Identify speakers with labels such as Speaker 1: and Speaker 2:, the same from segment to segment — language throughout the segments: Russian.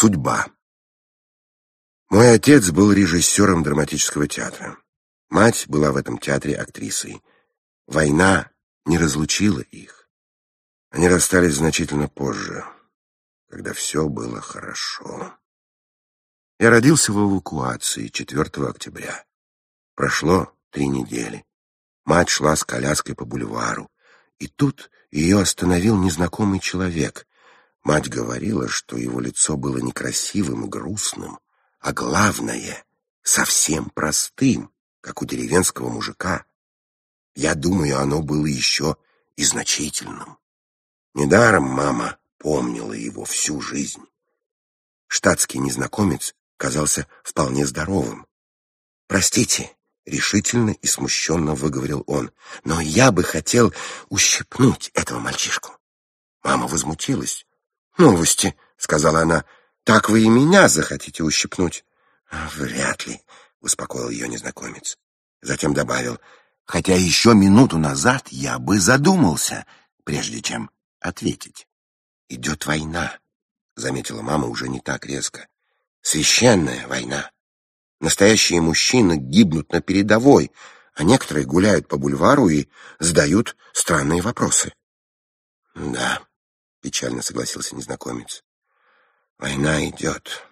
Speaker 1: Судьба. Мой отец был режиссером драматического театра. Мать была в этом театре актрисой. Война не разлучила их. Они расстались значительно позже, когда все было хорошо. Я родился в эвакуации 4 октября. Прошло три недели. Мать шла с коляской по бульвару, и тут ее остановил незнакомый человек. Мать говорила, что его лицо было некрасивым и грустным, а главное — совсем простым, как у деревенского мужика. Я думаю, оно было еще и значительным. Недаром мама помнила его всю жизнь. Штатский незнакомец казался вполне здоровым. «Простите», — решительно и смущенно выговорил он, «но я бы хотел ущипнуть этого мальчишку». Мама возмутилась. «Новости», — сказала она, — «так вы и меня захотите ущипнуть». «Вряд ли», — успокоил ее незнакомец. Затем добавил, «хотя еще минуту назад я бы задумался, прежде чем ответить». «Идет война», — заметила мама уже не так резко. «Священная война. Настоящие мужчины гибнут на передовой, а некоторые гуляют по бульвару и задают странные вопросы». «Да», — печально согласился незнакомец. «Война идет.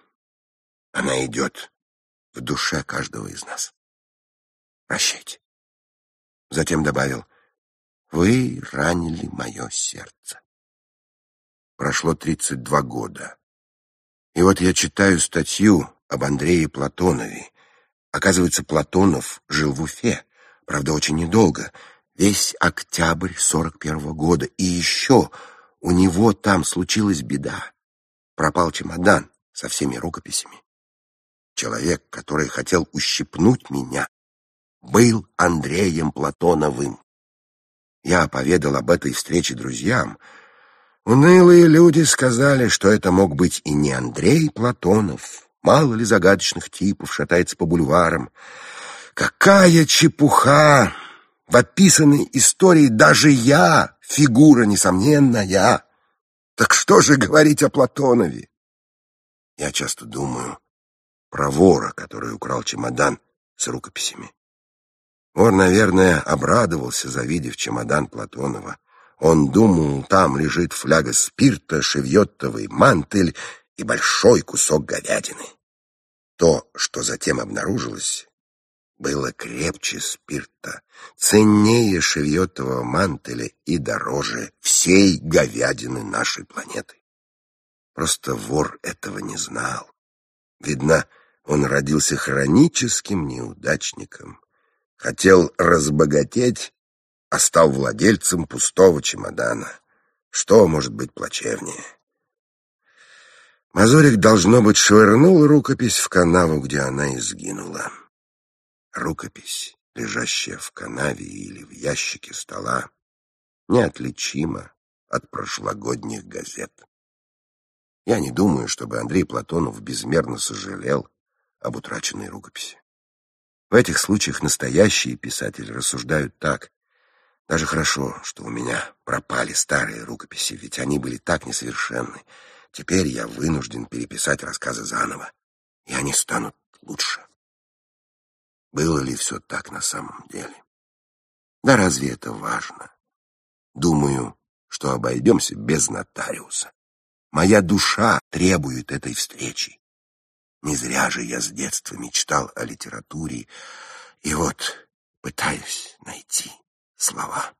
Speaker 1: Она идет в душе каждого из нас. Прощайте». Затем добавил, «Вы ранили мое сердце». Прошло 32 года. И вот я читаю статью об Андрее Платонове. Оказывается, Платонов жил в Уфе, правда, очень недолго, весь октябрь 41 -го года. И еще у него там случилась беда. Пропал чемодан со всеми рукописями. Человек, который хотел ущипнуть меня, был Андреем Платоновым. Я поведал об этой встрече друзьям. Унылые люди сказали, что это мог быть и не Андрей Платонов. Мало ли загадочных типов шатается по бульварам. Какая чепуха! В описанной истории даже я фигура несомненная. Так что же говорить о Платонове? Я часто думаю про вора, который украл чемодан с рукописями. Вор, наверное, обрадовался, завидев чемодан Платонова. Он думал, там лежит фляга спирта, шевьеттовый мантель и большой кусок говядины. То, что затем обнаружилось, было крепче спирта, ценнее шевьетового мантеля и дороже всей говядины нашей планеты. Просто вор этого не знал. Видно, он родился хроническим неудачником, хотел разбогатеть, а стал владельцем пустого чемодана. Что может быть плачевнее? Мазурик, должно быть, швырнул рукопись в канаву, где она и сгинула. Рукопись, лежащая в канаве или в ящике стола, неотличима от прошлогодних газет. Я не думаю, чтобы Андрей Платонов безмерно сожалел об утраченной рукописи. В этих случаях настоящие писатели рассуждают так. Даже хорошо, что у меня пропали старые рукописи, ведь они были так несовершенны. Теперь я вынужден переписать рассказы заново, и они станут лучше. Было ли все так на самом деле? Да разве это важно? Думаю, что обойдемся без нотариуса. Моя душа требует этой встречи. Не зря же я с детства мечтал о литературе, и вот пытаюсь найти слова.